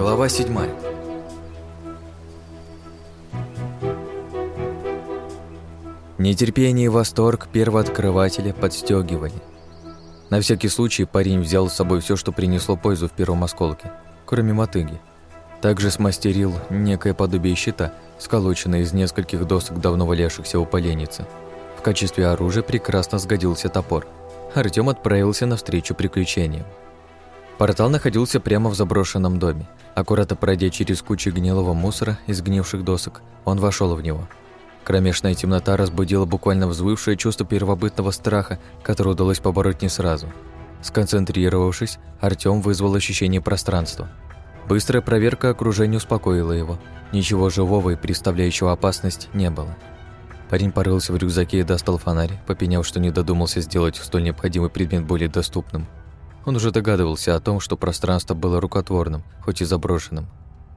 Глава 7 Нетерпение и восторг первооткрывателя подстегивали. На всякий случай парень взял с собой все, что принесло пользу в первом осколке, кроме мотыги. Также смастерил некое подобие щита, сколоченное из нескольких досок давно валявшихся у поленницы. В качестве оружия прекрасно сгодился топор. Артём отправился навстречу приключениям. Портал находился прямо в заброшенном доме. Аккуратно пройдя через кучу гнилого мусора из сгнивших досок, он вошел в него. Кромешная темнота разбудила буквально взвывшее чувство первобытного страха, которое удалось побороть не сразу. Сконцентрировавшись, Артём вызвал ощущение пространства. Быстрая проверка окружения успокоила его. Ничего живого и представляющего опасность не было. Парень порылся в рюкзаке и достал фонарь, попеняв, что не додумался сделать столь необходимый предмет более доступным – он уже догадывался о том, что пространство было рукотворным, хоть и заброшенным.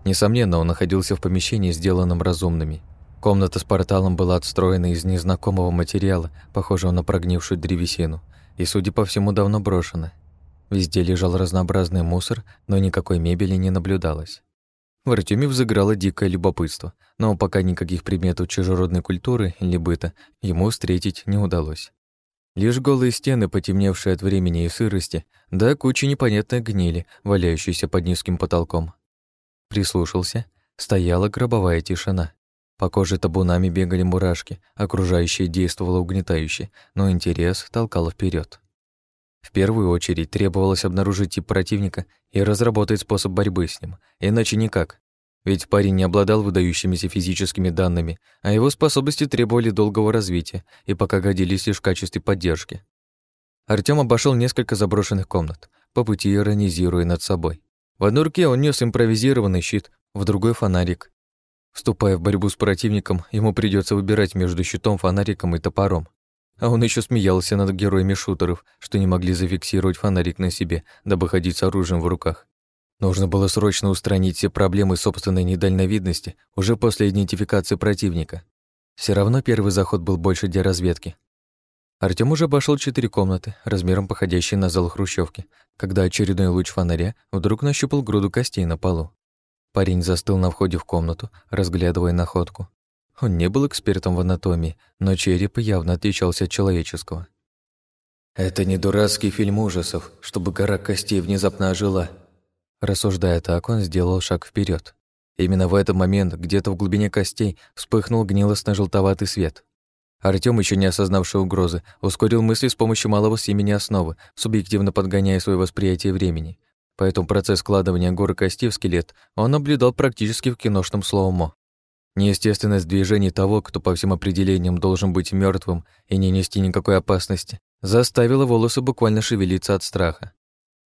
Несомненно, он находился в помещении, сделанном разумными. Комната с порталом была отстроена из незнакомого материала, похожего на прогнившую древесину, и, судя по всему, давно брошена. Везде лежал разнообразный мусор, но никакой мебели не наблюдалось. В Артеме взыграло дикое любопытство, но пока никаких предметов чужеродной культуры или быта ему встретить не удалось. Лишь голые стены, потемневшие от времени и сырости, да куча непонятной гнили, валяющейся под низким потолком. Прислушался, стояла гробовая тишина. По коже табунами бегали мурашки, окружающее действовало угнетающе, но интерес толкало вперед. В первую очередь требовалось обнаружить тип противника и разработать способ борьбы с ним, иначе никак. Ведь парень не обладал выдающимися физическими данными, а его способности требовали долгого развития и пока годились лишь в качестве поддержки. Артём обошел несколько заброшенных комнат, по пути иронизируя над собой. В одной руке он нес импровизированный щит, в другой — фонарик. Вступая в борьбу с противником, ему придется выбирать между щитом, фонариком и топором. А он еще смеялся над героями шутеров, что не могли зафиксировать фонарик на себе, дабы ходить с оружием в руках. Нужно было срочно устранить все проблемы собственной недальновидности уже после идентификации противника. Все равно первый заход был больше для разведки. Артём уже обошел четыре комнаты, размером походящие на зал хрущевки, когда очередной луч фонаря вдруг нащупал груду костей на полу. Парень застыл на входе в комнату, разглядывая находку. Он не был экспертом в анатомии, но череп явно отличался от человеческого. «Это не дурацкий фильм ужасов, чтобы гора костей внезапно ожила», Рассуждая так, он сделал шаг вперед. Именно в этот момент где-то в глубине костей вспыхнул гнилостно-желтоватый свет. Артём, еще не осознавший угрозы, ускорил мысли с помощью малого семени основы, субъективно подгоняя свое восприятие времени. Поэтому процесс складывания горы костей в скелет он наблюдал практически в киношном слоумо. Неестественность движений того, кто по всем определениям должен быть мертвым и не нести никакой опасности, заставила волосы буквально шевелиться от страха.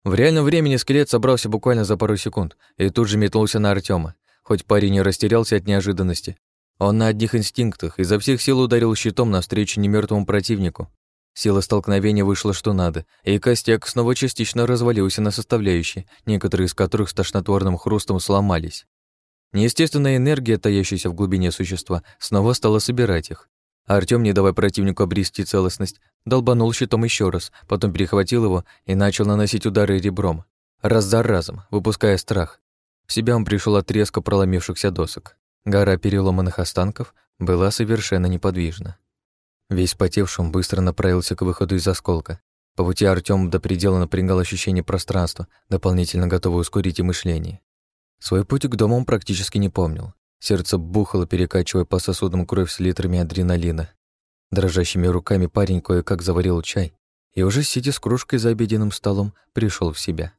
В реальном времени скелет собрался буквально за пару секунд и тут же метнулся на Артема. Хоть парень и растерялся от неожиданности, он на одних инстинктах изо всех сил ударил щитом навстречу немертвому противнику. Сила столкновения вышла что надо, и костяк снова частично развалился на составляющие, некоторые из которых с тошнотворным хрустом сломались. Неестественная энергия, таящаяся в глубине существа, снова стала собирать их. Артём, не давая противнику обрести целостность, долбанул щитом еще раз, потом перехватил его и начал наносить удары ребром, раз за разом, выпуская страх. В себя он пришел от резко проломившихся досок. Гора переломанных останков была совершенно неподвижна. Весь потевшим быстро направился к выходу из осколка. По пути Артём до предела напрягал ощущение пространства, дополнительно готовый ускорить и мышление. Свой путь к дому он практически не помнил. Сердце бухало, перекачивая по сосудам кровь с литрами адреналина. Дрожащими руками парень кое-как заварил чай и уже сидя с кружкой за обеденным столом, пришел в себя.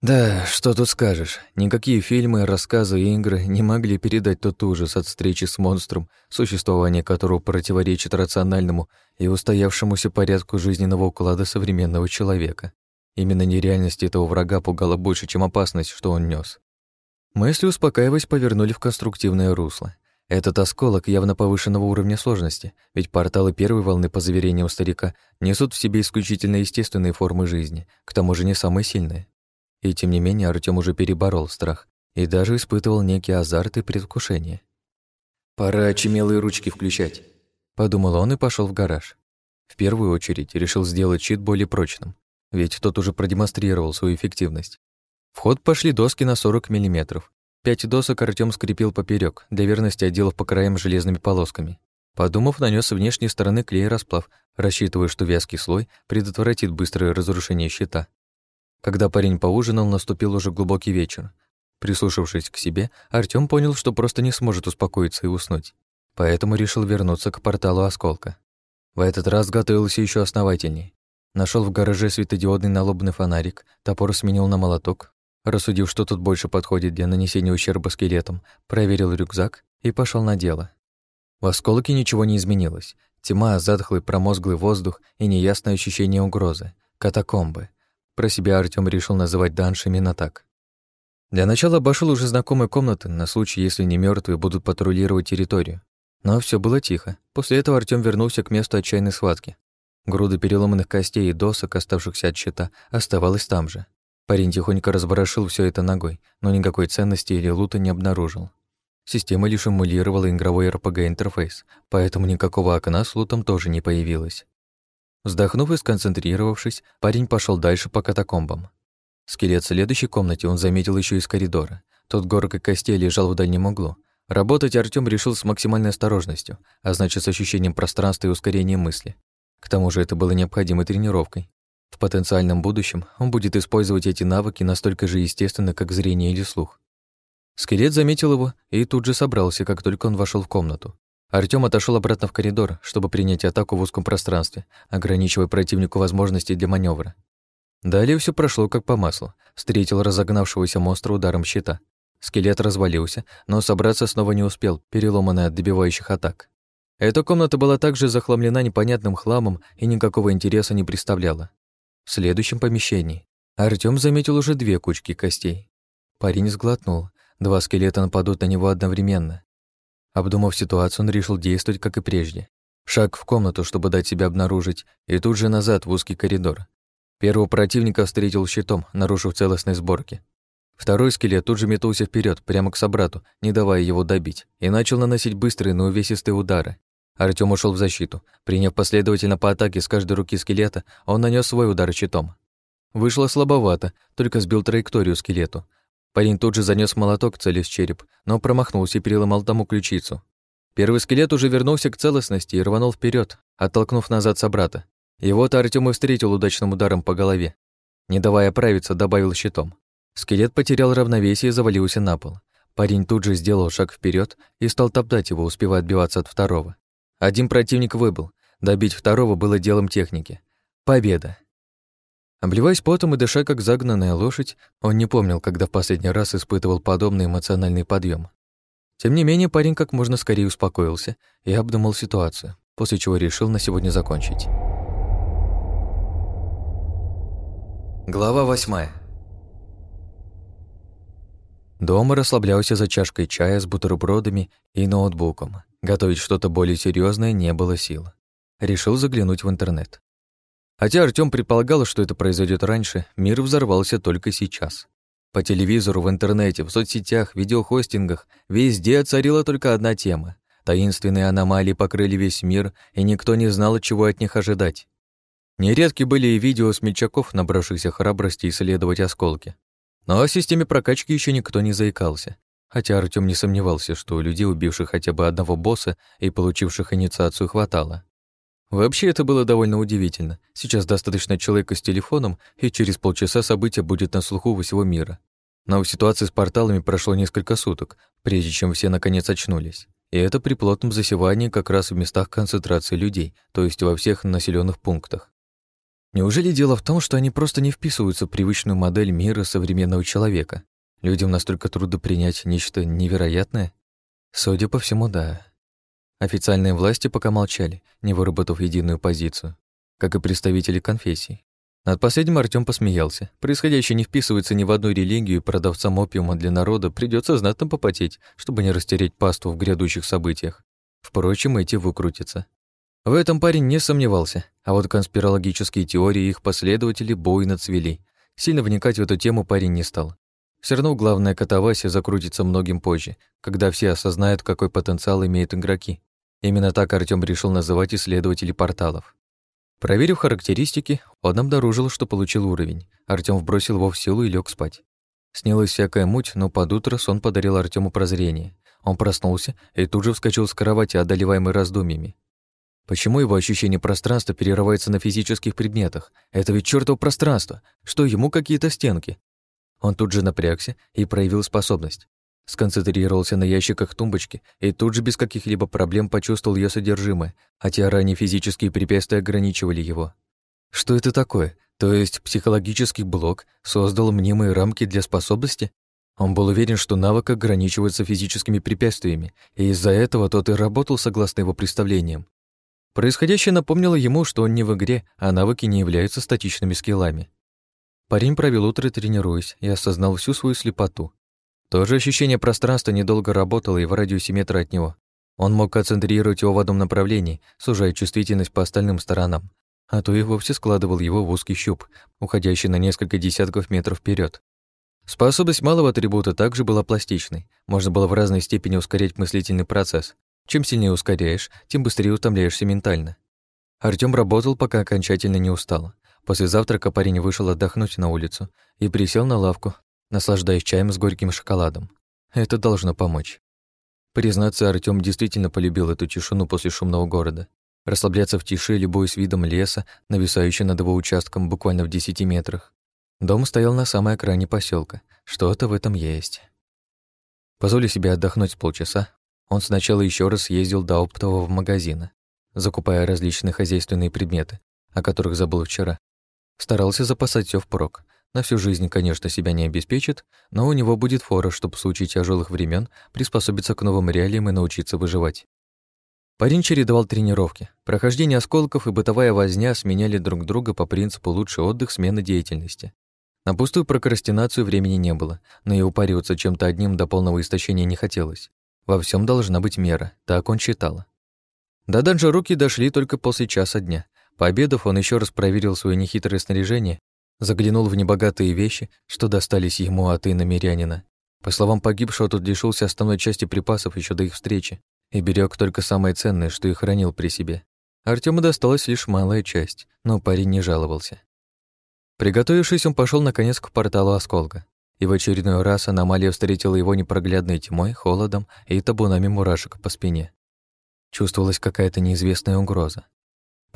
Да, что тут скажешь, никакие фильмы, рассказы и игры не могли передать тот ужас от встречи с монстром, существование которого противоречит рациональному и устоявшемуся порядку жизненного уклада современного человека. Именно нереальность этого врага пугала больше, чем опасность, что он нес. Мысли, успокаиваясь, повернули в конструктивное русло. Этот осколок явно повышенного уровня сложности, ведь порталы первой волны, по заверениям старика, несут в себе исключительно естественные формы жизни, к тому же не самые сильные. И тем не менее Артём уже переборол страх и даже испытывал некий азарт и предвкушение. «Пора очумелые ручки включать», — подумал он и пошел в гараж. В первую очередь решил сделать щит более прочным, ведь тот уже продемонстрировал свою эффективность. В ход пошли доски на 40 мм. Пять досок Артём скрепил поперек, для верности отделав по краям железными полосками. Подумав, нанес с внешней стороны клей расплав, рассчитывая, что вязкий слой предотвратит быстрое разрушение щита. Когда парень поужинал, наступил уже глубокий вечер. Прислушавшись к себе, Артём понял, что просто не сможет успокоиться и уснуть. Поэтому решил вернуться к порталу осколка. В этот раз готовился еще основательней. Нашел в гараже светодиодный налобный фонарик, топор сменил на молоток, рассудив, что тут больше подходит для нанесения ущерба скелетам, проверил рюкзак и пошел на дело. В осколке ничего не изменилось. Тьма, затхлый промозглый воздух и неясное ощущение угрозы. Катакомбы. Про себя Артём решил называть данж именно так. Для начала обошел уже знакомые комнаты на случай, если не мертвые будут патрулировать территорию. Но все было тихо. После этого Артём вернулся к месту отчаянной схватки. Груда переломанных костей и досок, оставшихся от щита, оставалась там же. Парень тихонько разворошил все это ногой, но никакой ценности или лута не обнаружил. Система лишь эмулировала игровой RPG-интерфейс, поэтому никакого окна с лутом тоже не появилось. Вздохнув и сконцентрировавшись, парень пошел дальше по катакомбам. Скелет в следующей комнате он заметил еще из коридора. Тот горкой костей лежал в дальнем углу. Работать Артём решил с максимальной осторожностью, а значит, с ощущением пространства и ускорением мысли. К тому же это было необходимой тренировкой. В потенциальном будущем он будет использовать эти навыки настолько же естественно, как зрение или слух. Скелет заметил его и тут же собрался, как только он вошел в комнату. Артём отошел обратно в коридор, чтобы принять атаку в узком пространстве, ограничивая противнику возможности для маневра. Далее все прошло как по маслу. Встретил разогнавшегося монстра ударом щита. Скелет развалился, но собраться снова не успел, переломанный от добивающих атак. Эта комната была также захламлена непонятным хламом и никакого интереса не представляла. В следующем помещении Артём заметил уже две кучки костей. Парень сглотнул. Два скелета нападут на него одновременно. Обдумав ситуацию, он решил действовать, как и прежде. Шаг в комнату, чтобы дать себя обнаружить, и тут же назад в узкий коридор. Первого противника встретил щитом, нарушив целостность сборки. Второй скелет тут же метнулся вперед, прямо к собрату, не давая его добить, и начал наносить быстрые, но увесистые удары. Артём ушел в защиту. Приняв последовательно по атаке с каждой руки скелета, он нанес свой удар щитом. Вышло слабовато, только сбил траекторию скелету. Парень тут же занес молоток, целясь череп, но промахнулся и переломал тому ключицу. Первый скелет уже вернулся к целостности и рванул вперед, оттолкнув назад собрата. Его-то Артём и встретил удачным ударом по голове. Не давая оправиться, добавил щитом. Скелет потерял равновесие и завалился на пол. Парень тут же сделал шаг вперед и стал топтать его, успевая отбиваться от второго. Один противник выбыл. Добить второго было делом техники. Победа. Обливаясь потом и дыша, как загнанная лошадь, он не помнил, когда в последний раз испытывал подобный эмоциональный подъем. Тем не менее, парень как можно скорее успокоился и обдумал ситуацию, после чего решил на сегодня закончить. Глава восьмая. Дома расслаблялся за чашкой чая с бутербродами и ноутбуком. Готовить что-то более серьезное не было сил. Решил заглянуть в интернет. Хотя Артём предполагал, что это произойдет раньше, мир взорвался только сейчас. По телевизору, в интернете, в соцсетях, видеохостингах везде царила только одна тема. Таинственные аномалии покрыли весь мир, и никто не знал, чего от них ожидать. Нередки были и видео смельчаков, набравшихся храбрости исследовать осколки. Но о системе прокачки еще никто не заикался. Хотя Артём не сомневался, что людей, убивших хотя бы одного босса и получивших инициацию, хватало. Вообще это было довольно удивительно. Сейчас достаточно человека с телефоном, и через полчаса событие будет на слуху у всего мира. Но в ситуации с порталами прошло несколько суток, прежде чем все наконец очнулись. И это при плотном засевании как раз в местах концентрации людей, то есть во всех населенных пунктах. Неужели дело в том, что они просто не вписываются в привычную модель мира современного человека? Людям настолько трудно принять нечто невероятное? Судя по всему, да. Официальные власти пока молчали, не выработав единую позицию, как и представители конфессий. Над последним Артём посмеялся. Происходящее не вписывается ни в одну религию, и продавцам опиума для народа придется знатно попотеть, чтобы не растереть пасту в грядущих событиях. Впрочем, эти выкрутятся. В этом парень не сомневался, а вот конспирологические теории их последователи буйно цвели. Сильно вникать в эту тему парень не стал. Все равно главная катавасия закрутится многим позже, когда все осознают, какой потенциал имеют игроки. Именно так Артём решил называть исследователей порталов. Проверив характеристики, он обнаружил, что получил уровень. Артём вбросил его в силу и лег спать. Снилась всякая муть, но под утро сон подарил Артему прозрение. Он проснулся и тут же вскочил с кровати, одолеваемый раздумьями. Почему его ощущение пространства перерывается на физических предметах? Это ведь чёртово пространство. Что ему какие-то стенки? Он тут же напрягся и проявил способность. Сконцентрировался на ящиках тумбочки и тут же без каких-либо проблем почувствовал ее содержимое, хотя ранее физические препятствия ограничивали его. Что это такое? То есть психологический блок создал мнимые рамки для способности? Он был уверен, что навык ограничивается физическими препятствиями, и из-за этого тот и работал согласно его представлениям. Происходящее напомнило ему, что он не в игре, а навыки не являются статичными скиллами. Парень провел утро, тренируясь, и осознал всю свою слепоту. То же ощущение пространства недолго работало и в радиусе метра от него. Он мог концентрировать его в одном направлении, сужая чувствительность по остальным сторонам, а то и вовсе складывал его в узкий щуп, уходящий на несколько десятков метров вперед. Способность малого атрибута также была пластичной. Можно было в разной степени ускорять мыслительный процесс. Чем сильнее ускоряешь, тем быстрее утомляешься ментально. Артём работал, пока окончательно не устал. После завтрака парень вышел отдохнуть на улицу и присел на лавку, наслаждаясь чаем с горьким шоколадом. Это должно помочь. Признаться, Артём действительно полюбил эту тишину после шумного города. Расслабляться в тиши, любуясь видом леса, нависающего над его участком буквально в десяти метрах. Дом стоял на самой окраине поселка. Что-то в этом есть. Позволив себе отдохнуть полчаса, он сначала еще раз съездил до оптового магазина, закупая различные хозяйственные предметы, о которых забыл вчера, Старался запасать все впрок. На всю жизнь, конечно, себя не обеспечит, но у него будет фора, чтобы в случае тяжелых времен приспособиться к новым реалиям и научиться выживать. Парень чередовал тренировки. Прохождение осколков и бытовая возня сменяли друг друга по принципу лучший отдых, смена деятельности. На пустую прокрастинацию времени не было, но и упариваться чем-то одним до полного истощения не хотелось. Во всем должна быть мера, так он считал. До данжа руки дошли только после часа дня, Пообедав, он еще раз проверил свое нехитрое снаряжение, заглянул в небогатые вещи, что достались ему от иномирянина. По словам погибшего, тот лишился основной части припасов еще до их встречи и берег только самое ценное, что и хранил при себе. Артему досталась лишь малая часть, но парень не жаловался. Приготовившись, он пошел наконец к порталу осколка. И в очередной раз аномалия встретила его непроглядной тьмой, холодом и табунами мурашек по спине. Чувствовалась какая-то неизвестная угроза.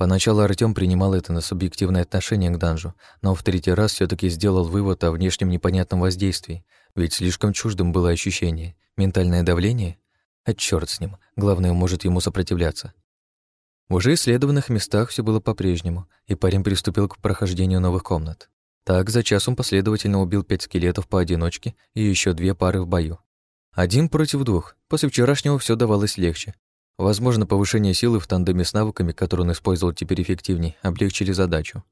Поначалу Артём принимал это на субъективное отношение к данжу, но в третий раз все таки сделал вывод о внешнем непонятном воздействии, ведь слишком чуждым было ощущение. Ментальное давление? А чёрт с ним, главное, может ему сопротивляться. В уже исследованных местах все было по-прежнему, и парень приступил к прохождению новых комнат. Так, за час он последовательно убил пять скелетов поодиночке и еще две пары в бою. Один против двух. После вчерашнего все давалось легче, Возможно, повышение силы в тандеме с навыками, которые он использовал теперь эффективней, облегчили задачу.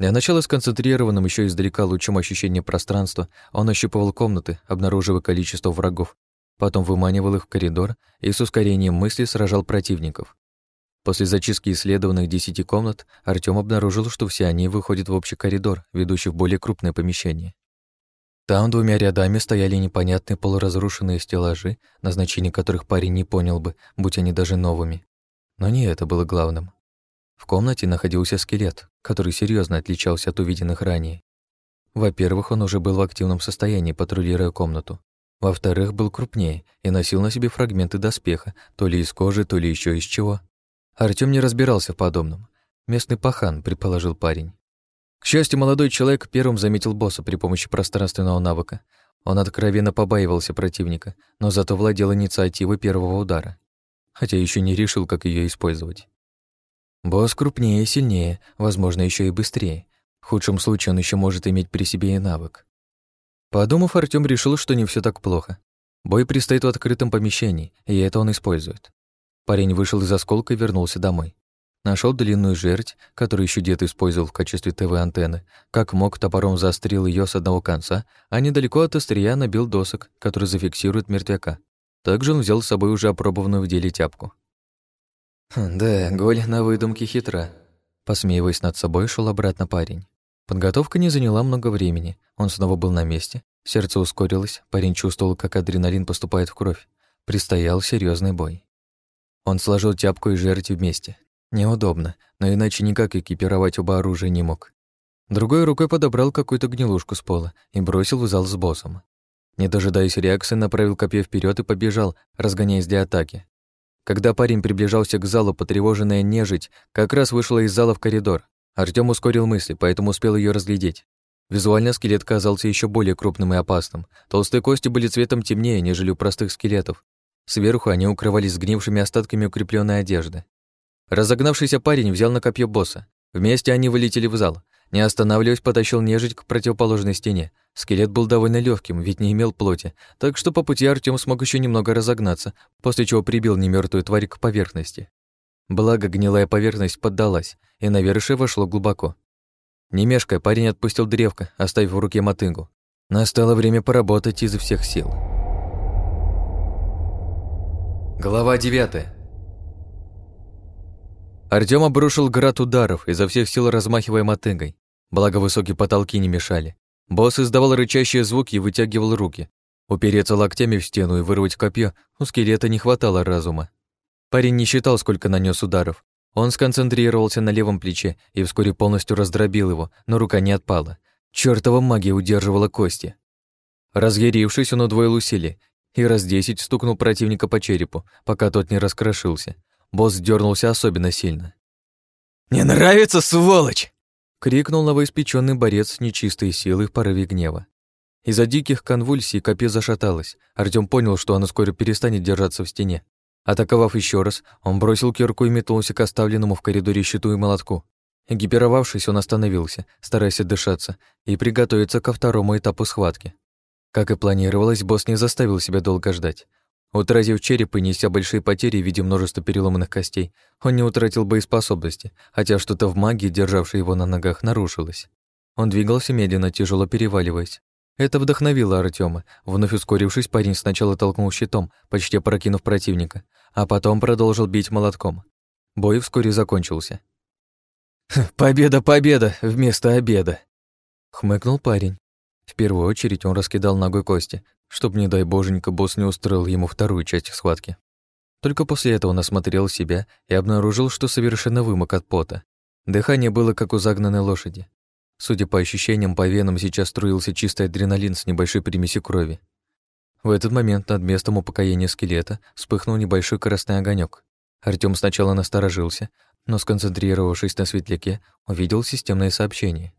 Для начала сконцентрированным еще издалека лучом ощущения пространства, он ощупывал комнаты, обнаруживая количество врагов, потом выманивал их в коридор и с ускорением мысли сражал противников. После зачистки исследованных десяти комнат Артём обнаружил, что все они выходят в общий коридор, ведущий в более крупное помещение. Там двумя рядами стояли непонятные полуразрушенные стеллажи, назначение которых парень не понял бы, будь они даже новыми. Но не это было главным. В комнате находился скелет, который серьезно отличался от увиденных ранее. Во-первых, он уже был в активном состоянии, патрулируя комнату. Во-вторых, был крупнее и носил на себе фрагменты доспеха, то ли из кожи, то ли еще из чего. Артём не разбирался в подобном. Местный пахан, предположил парень. К счастью, молодой человек первым заметил босса при помощи пространственного навыка. Он откровенно побаивался противника, но зато владел инициативой первого удара. Хотя еще не решил, как ее использовать. Босс крупнее и сильнее, возможно, еще и быстрее. В худшем случае он еще может иметь при себе и навык. Подумав, Артём решил, что не все так плохо. Бой предстоит в открытом помещении, и это он использует. Парень вышел из осколка и вернулся домой. Нашел длинную жердь, которую еще дед использовал в качестве ТВ-антенны. Как мог, топором заострил ее с одного конца, а недалеко от острия набил досок, которые зафиксируют мертвяка. Также он взял с собой уже опробованную в деле тяпку. «Хм, «Да, голь на выдумке хитра», — посмеиваясь над собой, шел обратно парень. Подготовка не заняла много времени. Он снова был на месте. Сердце ускорилось, парень чувствовал, как адреналин поступает в кровь. Предстоял серьезный бой. Он сложил тяпку и жерть вместе, Неудобно, но иначе никак экипировать оба оружия не мог. Другой рукой подобрал какую-то гнилушку с пола и бросил в зал с боссом. Не дожидаясь реакции, направил копье вперед и побежал, разгоняясь для атаки. Когда парень приближался к залу, потревоженная нежить как раз вышла из зала в коридор. Артём ускорил мысли, поэтому успел ее разглядеть. Визуально скелет казался еще более крупным и опасным. Толстые кости были цветом темнее, нежели у простых скелетов. Сверху они укрывались сгнившими остатками укрепленной одежды. Разогнавшийся парень взял на копье босса. Вместе они вылетели в зал. Не останавливаясь, потащил нежить к противоположной стене. Скелет был довольно легким, ведь не имел плоти, так что по пути Артём смог еще немного разогнаться, после чего прибил немертвую тварь к поверхности. Благо, гнилая поверхность поддалась, и навершие вошло глубоко. Не парень отпустил древко, оставив в руке мотыгу. Настало время поработать изо всех сил. Глава девятая. Артём обрушил град ударов, изо всех сил размахивая мотыгой. Благо высокие потолки не мешали. Босс издавал рычащие звуки и вытягивал руки. Упереться локтями в стену и вырвать копье у скелета не хватало разума. Парень не считал, сколько нанес ударов. Он сконцентрировался на левом плече и вскоре полностью раздробил его, но рука не отпала. Чёртова магия удерживала кости. Разъярившись, он удвоил усилия и раз десять стукнул противника по черепу, пока тот не раскрошился. Босс дернулся особенно сильно. «Не нравится, сволочь!» — крикнул новоиспеченный борец нечистой силой в порыве гнева. Из-за диких конвульсий копье зашаталось. Артём понял, что оно скоро перестанет держаться в стене. Атаковав еще раз, он бросил кирку и метнулся к оставленному в коридоре щиту и молотку. Экипировавшись, он остановился, стараясь отдышаться и приготовиться ко второму этапу схватки. Как и планировалось, босс не заставил себя долго ждать. Утратив череп и неся большие потери в виде множества переломанных костей, он не утратил боеспособности, хотя что-то в магии, державшей его на ногах, нарушилось. Он двигался медленно, тяжело переваливаясь. Это вдохновило Артема. Вновь ускорившись, парень сначала толкнул щитом, почти прокинув противника, а потом продолжил бить молотком. Бой вскоре закончился. «Победа, победа вместо обеда!» Хмыкнул парень. В первую очередь он раскидал ногой кости, чтоб, не дай боженька, босс не устроил ему вторую часть схватки. Только после этого он осмотрел себя и обнаружил, что совершенно вымок от пота. Дыхание было как у загнанной лошади. Судя по ощущениям, по венам сейчас струился чистый адреналин с небольшой примесью крови. В этот момент над местом упокоения скелета вспыхнул небольшой красный огонек. Артём сначала насторожился, но, сконцентрировавшись на светляке, увидел системное сообщение.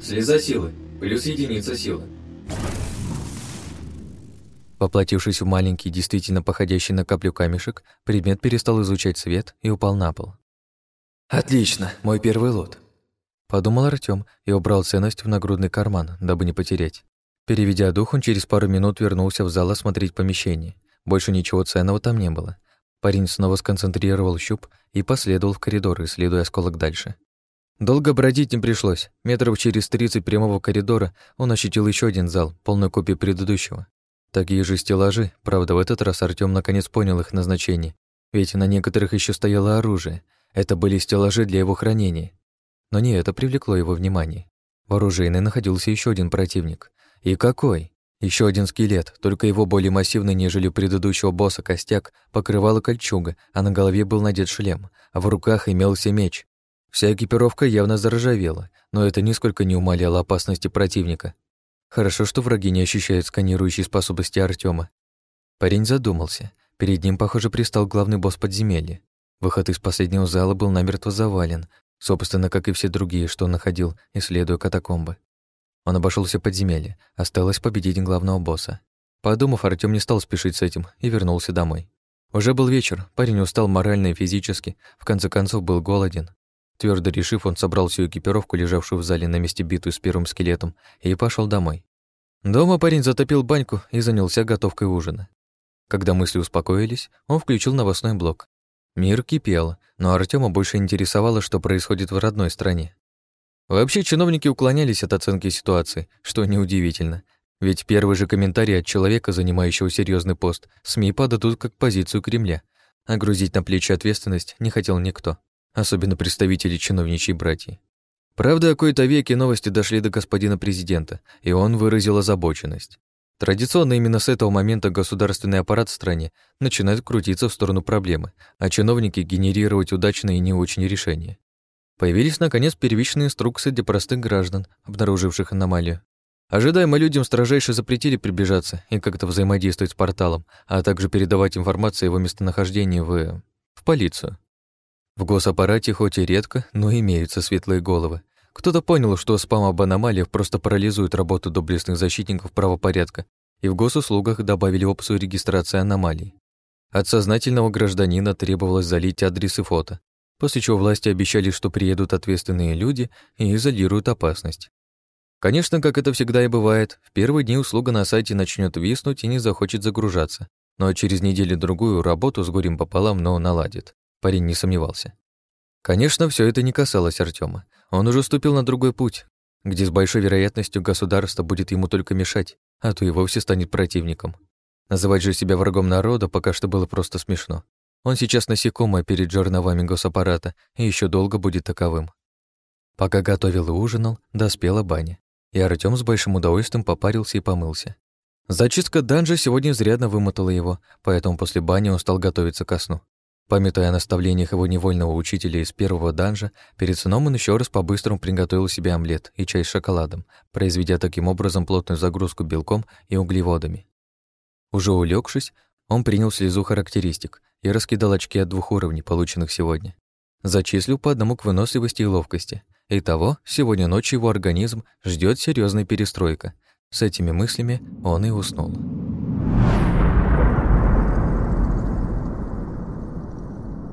«Слеза силы. Плюс единица силы. Воплотившись в маленький, действительно походящий на каплю камешек, предмет перестал изучать свет и упал на пол. «Отлично, мой первый лот», — подумал Артём и убрал ценность в нагрудный карман, дабы не потерять. Переведя дух, он через пару минут вернулся в зал осмотреть помещение. Больше ничего ценного там не было. Парень снова сконцентрировал щуп и последовал в коридор, исследуя осколок дальше. Долго бродить не пришлось. Метров через тридцать прямого коридора он ощутил еще один зал, полную копию предыдущего. Такие же стеллажи, правда, в этот раз Артём наконец понял их назначение, ведь на некоторых еще стояло оружие. Это были стеллажи для его хранения. Но не это привлекло его внимание. В оружейной находился еще один противник. И какой? Еще один скелет, только его более массивный, нежели у предыдущего босса костяк, покрывала кольчуга, а на голове был надет шлем, а в руках имелся меч. Вся экипировка явно заржавела, но это нисколько не умаляло опасности противника. Хорошо, что враги не ощущают сканирующей способности Артема. Парень задумался. Перед ним, похоже, пристал главный босс подземелья. Выход из последнего зала был намертво завален, собственно, как и все другие, что он находил, исследуя катакомбы. Он обошел все подземелья, осталось победить главного босса. Подумав, Артём не стал спешить с этим и вернулся домой. Уже был вечер, парень устал морально и физически, в конце концов был голоден. Твердо решив, он собрал всю экипировку, лежавшую в зале на месте битую с первым скелетом, и пошел домой. Дома парень затопил баньку и занялся готовкой ужина. Когда мысли успокоились, он включил новостной блок. Мир кипел, но Артема больше интересовало, что происходит в родной стране. Вообще чиновники уклонялись от оценки ситуации, что неудивительно. Ведь первый же комментарий от человека, занимающего серьезный пост, СМИ подадут как позицию Кремля, а грузить на плечи ответственность не хотел никто особенно представители чиновничьей братьи. Правда, о кои-то веке новости дошли до господина президента, и он выразил озабоченность. Традиционно именно с этого момента государственный аппарат в стране начинает крутиться в сторону проблемы, а чиновники генерировать удачные и не очень решения. Появились, наконец, первичные инструкции для простых граждан, обнаруживших аномалию. Ожидаемо людям строжайше запретили приближаться и как-то взаимодействовать с порталом, а также передавать информацию о его местонахождении в... в полицию. В госаппарате хоть и редко, но имеются светлые головы. Кто-то понял, что спам об аномалиях просто парализует работу доблестных защитников правопорядка, и в госуслугах добавили опцию регистрации аномалий. От сознательного гражданина требовалось залить адрес и фото, после чего власти обещали, что приедут ответственные люди и изолируют опасность. Конечно, как это всегда и бывает, в первые дни услуга на сайте начнет виснуть и не захочет загружаться, но через неделю-другую работу с горем пополам, но наладит. Парень не сомневался. Конечно, все это не касалось Артема. Он уже ступил на другой путь, где с большой вероятностью государство будет ему только мешать, а то и вовсе станет противником. Называть же себя врагом народа пока что было просто смешно. Он сейчас насекомое перед жерновами госаппарата и еще долго будет таковым. Пока готовил и ужинал, доспела баня, и Артём с большим удовольствием попарился и помылся. Зачистка данжа сегодня изрядно вымотала его, поэтому после бани он стал готовиться ко сну. Памятуя о наставлениях его невольного учителя из первого данжа, перед сном он еще раз по-быстрому приготовил себе омлет и чай с шоколадом, произведя таким образом плотную загрузку белком и углеводами. Уже улегшись, он принял слезу характеристик и раскидал очки от двух уровней, полученных сегодня. Зачислил по одному к выносливости и ловкости. Итого, сегодня ночью его организм ждет серьезная перестройка. С этими мыслями он и уснул.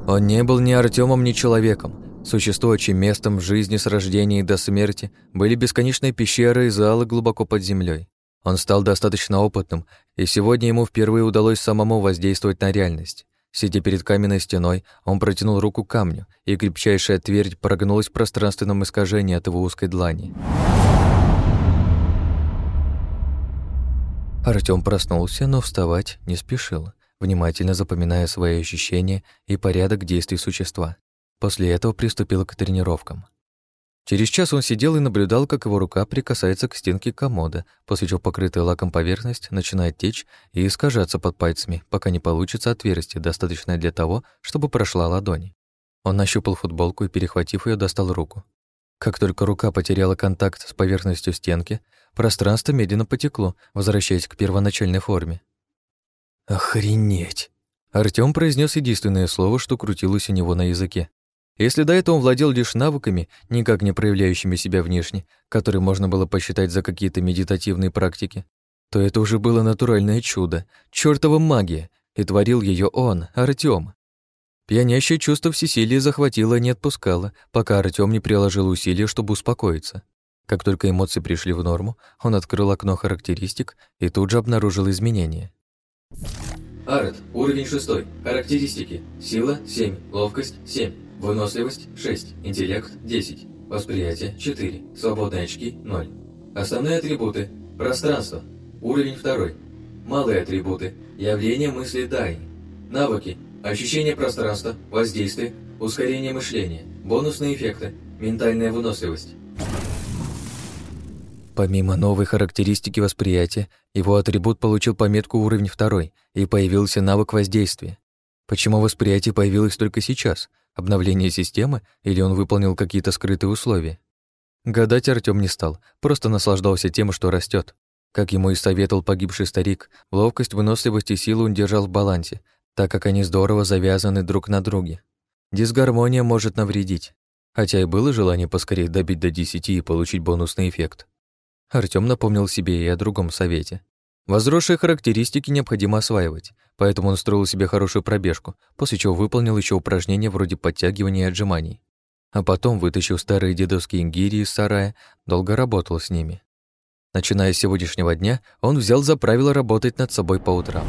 Он не был ни Артемом, ни человеком. Существующим местом жизни с рождения до смерти были бесконечные пещеры и залы глубоко под землей. Он стал достаточно опытным, и сегодня ему впервые удалось самому воздействовать на реальность. Сидя перед каменной стеной, он протянул руку к камню, и крепчайшая твердь прогнулась в пространственном искажении от его узкой длани. Артём проснулся, но вставать не спешил внимательно запоминая свои ощущения и порядок действий существа. После этого приступил к тренировкам. Через час он сидел и наблюдал, как его рука прикасается к стенке комода, после чего покрытая лаком поверхность начинает течь и искажаться под пальцами, пока не получится отверстие, достаточное для того, чтобы прошла ладонь. Он нащупал футболку и, перехватив ее, достал руку. Как только рука потеряла контакт с поверхностью стенки, пространство медленно потекло, возвращаясь к первоначальной форме. «Охренеть!» Артём произнес единственное слово, что крутилось у него на языке. Если до этого он владел лишь навыками, никак не проявляющими себя внешне, которые можно было посчитать за какие-то медитативные практики, то это уже было натуральное чудо, чёртова магия, и творил её он, Артём. Пьянящее чувство всесилия захватило и не отпускало, пока Артём не приложил усилия, чтобы успокоиться. Как только эмоции пришли в норму, он открыл окно характеристик и тут же обнаружил изменения. Арет, уровень 6. Характеристики. Сила 7, ловкость 7, выносливость 6, интеллект 10, восприятие 4, свободные очки 0. Основные атрибуты. Пространство. Уровень 2. Малые атрибуты. Явление мысли Дай. Навыки. Ощущение пространства, воздействие, ускорение мышления, бонусные эффекты, ментальная выносливость. Помимо новой характеристики восприятия, его атрибут получил пометку уровень второй и появился навык воздействия. Почему восприятие появилось только сейчас? Обновление системы или он выполнил какие-то скрытые условия? Гадать Артём не стал, просто наслаждался тем, что растет. Как ему и советовал погибший старик, ловкость, выносливость и силу он держал в балансе, так как они здорово завязаны друг на друге. Дисгармония может навредить, хотя и было желание поскорее добить до 10 и получить бонусный эффект. Артём напомнил себе и о другом совете. Возросшие характеристики необходимо осваивать, поэтому он строил себе хорошую пробежку, после чего выполнил еще упражнения вроде подтягивания и отжиманий. А потом, вытащил старые дедовские гири из сарая, долго работал с ними. Начиная с сегодняшнего дня, он взял за правило работать над собой по утрам.